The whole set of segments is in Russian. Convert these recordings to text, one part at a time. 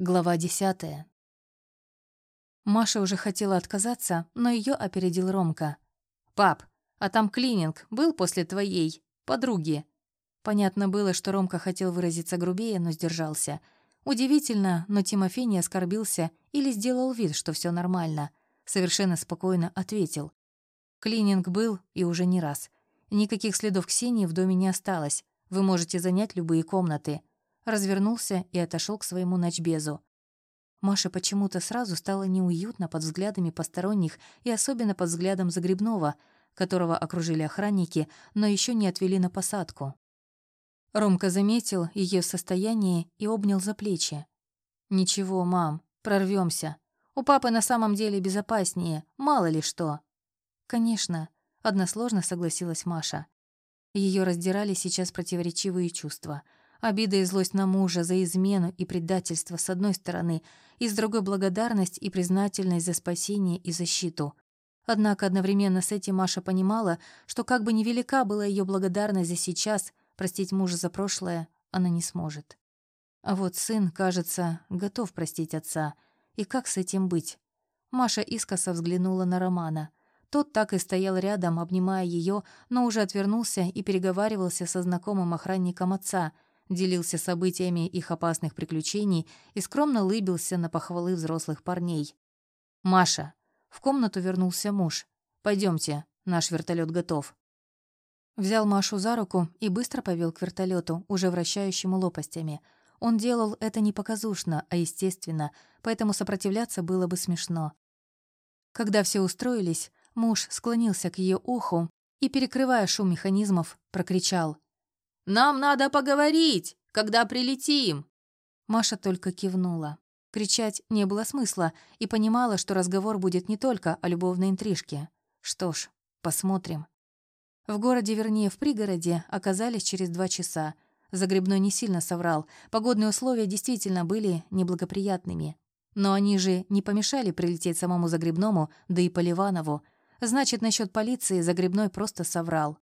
Глава десятая. Маша уже хотела отказаться, но ее опередил Ромка. «Пап, а там клининг был после твоей подруги?» Понятно было, что Ромка хотел выразиться грубее, но сдержался. Удивительно, но Тимофей не оскорбился или сделал вид, что все нормально. Совершенно спокойно ответил. «Клининг был, и уже не раз. Никаких следов Ксении в доме не осталось. Вы можете занять любые комнаты развернулся и отошел к своему ночбезу. Маше почему-то сразу стало неуютно под взглядами посторонних и особенно под взглядом Загребного, которого окружили охранники, но еще не отвели на посадку. Ромка заметил ее состояние и обнял за плечи. «Ничего, мам, прорвемся. У папы на самом деле безопаснее, мало ли что». «Конечно», — односложно согласилась Маша. Ее раздирали сейчас противоречивые чувства — Обида и злость на мужа за измену и предательство с одной стороны, и с другой благодарность и признательность за спасение и защиту. Однако одновременно с этим Маша понимала, что как бы невелика была ее благодарность за сейчас, простить мужа за прошлое она не сможет. А вот сын, кажется, готов простить отца. И как с этим быть? Маша искоса взглянула на Романа. Тот так и стоял рядом, обнимая ее, но уже отвернулся и переговаривался со знакомым охранником отца — делился событиями их опасных приключений и скромно лыбился на похвалы взрослых парней. «Маша!» В комнату вернулся муж. Пойдемте, наш вертолет готов». Взял Машу за руку и быстро повел к вертолету, уже вращающему лопастями. Он делал это не показушно, а естественно, поэтому сопротивляться было бы смешно. Когда все устроились, муж склонился к ее уху и, перекрывая шум механизмов, прокричал — нам надо поговорить, когда прилетим!» Маша только кивнула. Кричать не было смысла и понимала, что разговор будет не только о любовной интрижке. Что ж, посмотрим. В городе, вернее, в пригороде, оказались через два часа. Загребной не сильно соврал. Погодные условия действительно были неблагоприятными. Но они же не помешали прилететь самому Загребному, да и Поливанову. Значит, насчет полиции Загребной просто соврал.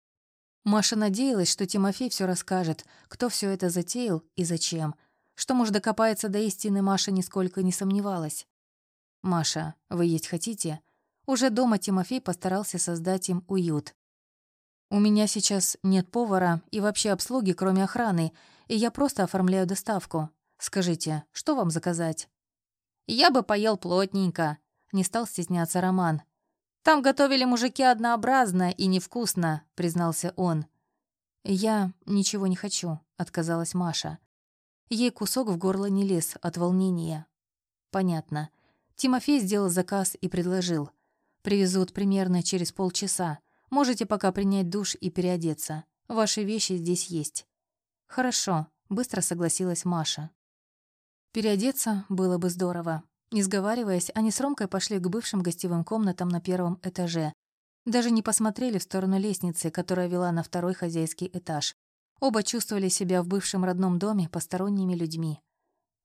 Маша надеялась, что Тимофей все расскажет, кто все это затеял и зачем. Что муж докопается до истины, Маша нисколько не сомневалась. «Маша, вы есть хотите?» Уже дома Тимофей постарался создать им уют. «У меня сейчас нет повара и вообще обслуги, кроме охраны, и я просто оформляю доставку. Скажите, что вам заказать?» «Я бы поел плотненько», — не стал стесняться Роман. «Там готовили мужики однообразно и невкусно», — признался он. «Я ничего не хочу», — отказалась Маша. Ей кусок в горло не лез от волнения. «Понятно». Тимофей сделал заказ и предложил. «Привезут примерно через полчаса. Можете пока принять душ и переодеться. Ваши вещи здесь есть». «Хорошо», — быстро согласилась Маша. Переодеться было бы здорово. Не сговариваясь, они с Ромкой пошли к бывшим гостевым комнатам на первом этаже. Даже не посмотрели в сторону лестницы, которая вела на второй хозяйский этаж. Оба чувствовали себя в бывшем родном доме посторонними людьми.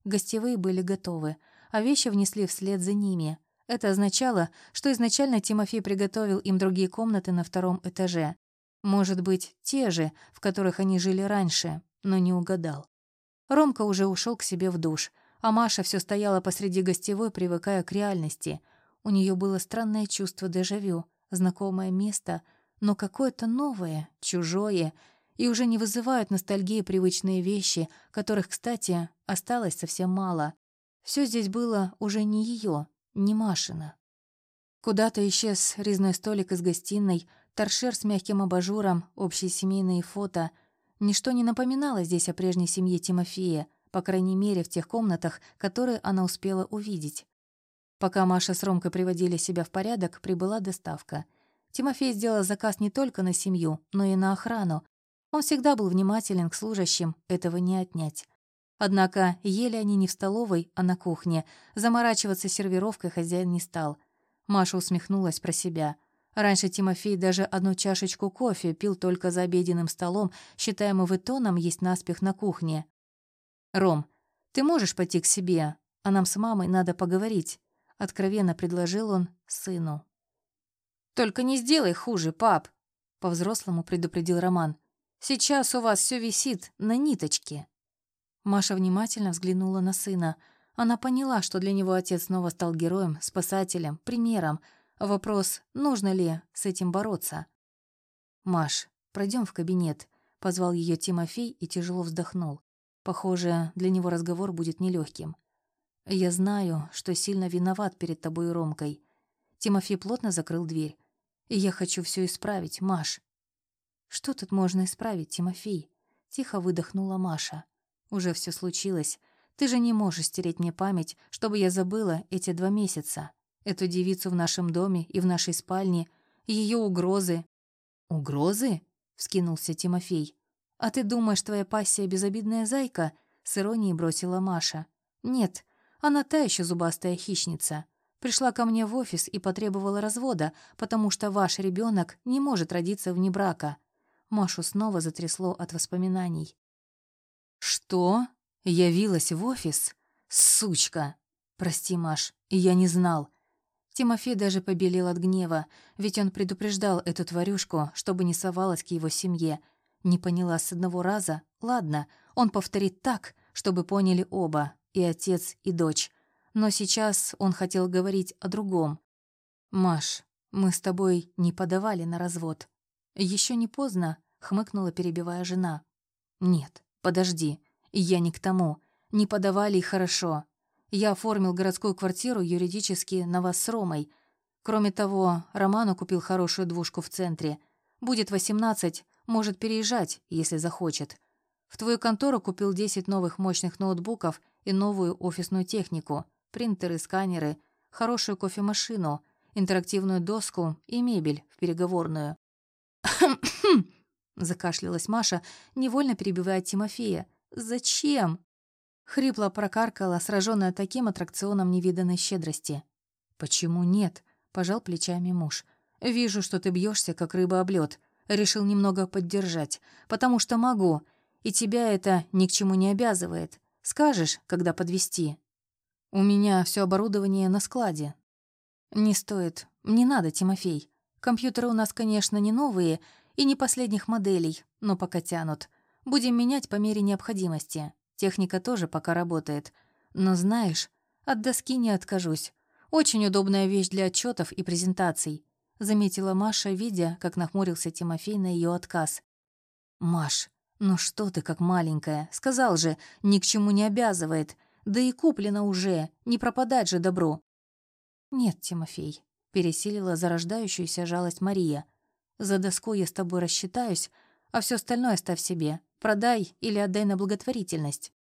Гостевые были готовы, а вещи внесли вслед за ними. Это означало, что изначально Тимофей приготовил им другие комнаты на втором этаже. Может быть, те же, в которых они жили раньше, но не угадал. Ромка уже ушел к себе в душ, а Маша все стояла посреди гостевой, привыкая к реальности. У нее было странное чувство дежавю, знакомое место, но какое-то новое, чужое, и уже не вызывают ностальгии привычные вещи, которых, кстати, осталось совсем мало. Все здесь было уже не ее, не Машина. Куда-то исчез резной столик из гостиной, торшер с мягким абажуром, общие семейные фото. Ничто не напоминало здесь о прежней семье Тимофея — по крайней мере, в тех комнатах, которые она успела увидеть. Пока Маша с Ромкой приводили себя в порядок, прибыла доставка. Тимофей сделал заказ не только на семью, но и на охрану. Он всегда был внимателен к служащим, этого не отнять. Однако ели они не в столовой, а на кухне. Заморачиваться сервировкой хозяин не стал. Маша усмехнулась про себя. Раньше Тимофей даже одну чашечку кофе пил только за обеденным столом, считая его тоном есть наспех на кухне. «Ром, ты можешь пойти к себе, а нам с мамой надо поговорить», — откровенно предложил он сыну. «Только не сделай хуже, пап», — по-взрослому предупредил Роман. «Сейчас у вас все висит на ниточке». Маша внимательно взглянула на сына. Она поняла, что для него отец снова стал героем, спасателем, примером. Вопрос, нужно ли с этим бороться. «Маш, пройдем в кабинет», — позвал ее Тимофей и тяжело вздохнул. Похоже, для него разговор будет нелегким. «Я знаю, что сильно виноват перед тобой Ромкой». Тимофей плотно закрыл дверь. «И я хочу все исправить, Маш». «Что тут можно исправить, Тимофей?» Тихо выдохнула Маша. «Уже все случилось. Ты же не можешь стереть мне память, чтобы я забыла эти два месяца. Эту девицу в нашем доме и в нашей спальне, ее угрозы». «Угрозы?» — вскинулся Тимофей. «А ты думаешь, твоя пассия безобидная зайка?» — с иронией бросила Маша. «Нет, она та еще зубастая хищница. Пришла ко мне в офис и потребовала развода, потому что ваш ребенок не может родиться вне брака». Машу снова затрясло от воспоминаний. «Что? Явилась в офис? Сучка! Прости, Маш, я не знал». Тимофей даже побелел от гнева, ведь он предупреждал эту тварюшку, чтобы не совалась к его семье. Не поняла с одного раза? Ладно, он повторит так, чтобы поняли оба, и отец, и дочь. Но сейчас он хотел говорить о другом. «Маш, мы с тобой не подавали на развод». Еще не поздно», — хмыкнула, перебивая жена. «Нет, подожди, я не к тому. Не подавали и хорошо. Я оформил городскую квартиру юридически на вас с Ромой. Кроме того, Роману купил хорошую двушку в центре. Будет восемнадцать, может переезжать, если захочет. В твою контору купил 10 новых мощных ноутбуков и новую офисную технику, принтеры, сканеры, хорошую кофемашину, интерактивную доску и мебель в переговорную. закашлялась Маша, невольно перебивая Тимофея. «Зачем?» Хрипло прокаркала, сраженная таким аттракционом невиданной щедрости. «Почему нет?» — пожал плечами муж. «Вижу, что ты бьешься, как рыба об лед. Решил немного поддержать, потому что могу, и тебя это ни к чему не обязывает. Скажешь, когда подвести. У меня все оборудование на складе. Не стоит. Не надо, Тимофей. Компьютеры у нас, конечно, не новые и не последних моделей, но пока тянут. Будем менять по мере необходимости. Техника тоже пока работает. Но знаешь, от доски не откажусь. Очень удобная вещь для отчетов и презентаций. Заметила Маша, видя, как нахмурился Тимофей на ее отказ. «Маш, «Ну что ты как маленькая? Сказал же, ни к чему не обязывает. Да и куплено уже, не пропадать же добро». «Нет, Тимофей», — пересилила зарождающуюся жалость Мария. «За доской я с тобой рассчитаюсь, а все остальное оставь себе. Продай или отдай на благотворительность».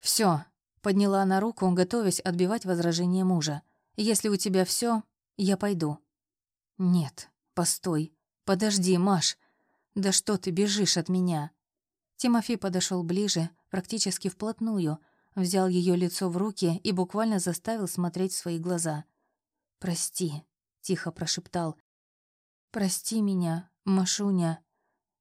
Все, подняла она руку, готовясь отбивать возражение мужа. «Если у тебя все, я пойду». «Нет, постой. Подожди, Маш. Да что ты бежишь от меня?» Тимофей подошел ближе, практически вплотную, взял ее лицо в руки и буквально заставил смотреть в свои глаза. «Прости», — тихо прошептал. «Прости меня, Машуня.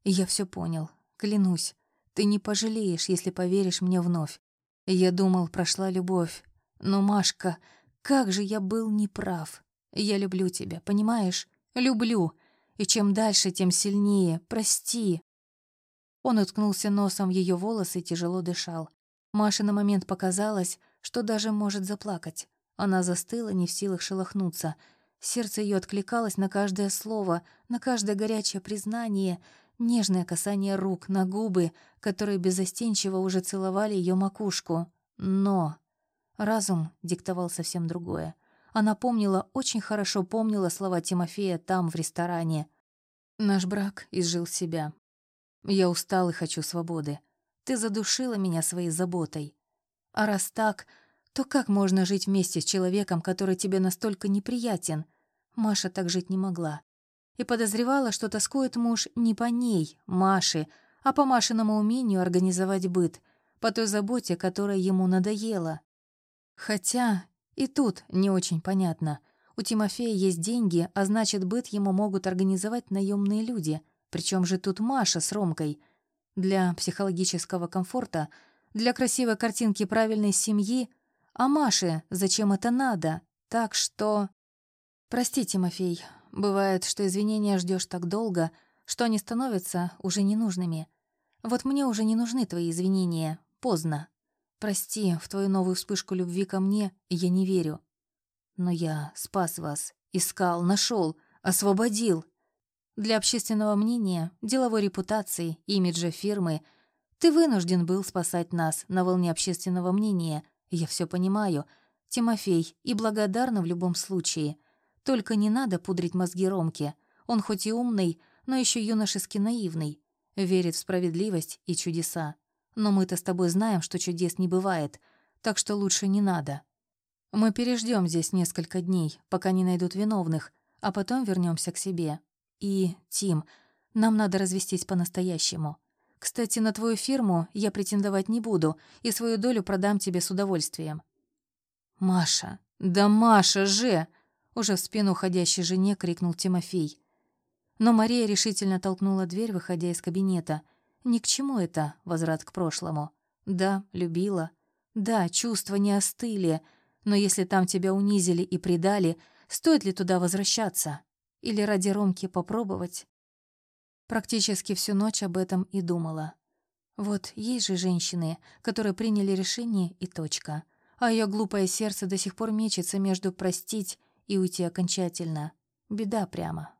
Я все понял, клянусь. Ты не пожалеешь, если поверишь мне вновь. Я думал, прошла любовь. Но, Машка, как же я был неправ. Я люблю тебя, понимаешь? Люблю. И чем дальше, тем сильнее. Прости. Он уткнулся носом в ее волосы и тяжело дышал. Маше на момент показалось, что даже может заплакать. Она застыла, не в силах шелохнуться. Сердце ее откликалось на каждое слово, на каждое горячее признание, нежное касание рук на губы, которые беззастенчиво уже целовали ее макушку. Но разум диктовал совсем другое. Она помнила, очень хорошо помнила слова Тимофея там, в ресторане. «Наш брак изжил себя. Я устал и хочу свободы. Ты задушила меня своей заботой. А раз так, то как можно жить вместе с человеком, который тебе настолько неприятен? Маша так жить не могла. И подозревала, что тоскует муж не по ней, Маше, а по Машиному умению организовать быт, по той заботе, которая ему надоела. Хотя и тут не очень понятно. У Тимофея есть деньги, а значит, быт ему могут организовать наемные люди — причем же тут Маша с Ромкой? Для психологического комфорта, для красивой картинки правильной семьи. А Маше зачем это надо? Так что... Прости, Тимофей, бывает, что извинения ждешь так долго, что они становятся уже ненужными. Вот мне уже не нужны твои извинения. Поздно. Прости, в твою новую вспышку любви ко мне я не верю. Но я спас вас, искал, нашел, освободил. Для общественного мнения, деловой репутации, имиджа фирмы ты вынужден был спасать нас на волне общественного мнения. Я все понимаю, Тимофей, и благодарна в любом случае. Только не надо пудрить мозги Ромке. Он хоть и умный, но еще юношески наивный. Верит в справедливость и чудеса. Но мы-то с тобой знаем, что чудес не бывает, так что лучше не надо. Мы переждем здесь несколько дней, пока не найдут виновных, а потом вернемся к себе. И, Тим, нам надо развестись по-настоящему. Кстати, на твою фирму я претендовать не буду и свою долю продам тебе с удовольствием. Маша, да Маша же! Уже в спину уходящей жене крикнул Тимофей. Но Мария решительно толкнула дверь, выходя из кабинета. Ни к чему это, возврат к прошлому. Да, любила. Да, чувства не остыли. Но если там тебя унизили и предали, стоит ли туда возвращаться? Или ради Ромки попробовать? Практически всю ночь об этом и думала. Вот есть же женщины, которые приняли решение и точка. А ее глупое сердце до сих пор мечется между простить и уйти окончательно. Беда прямо.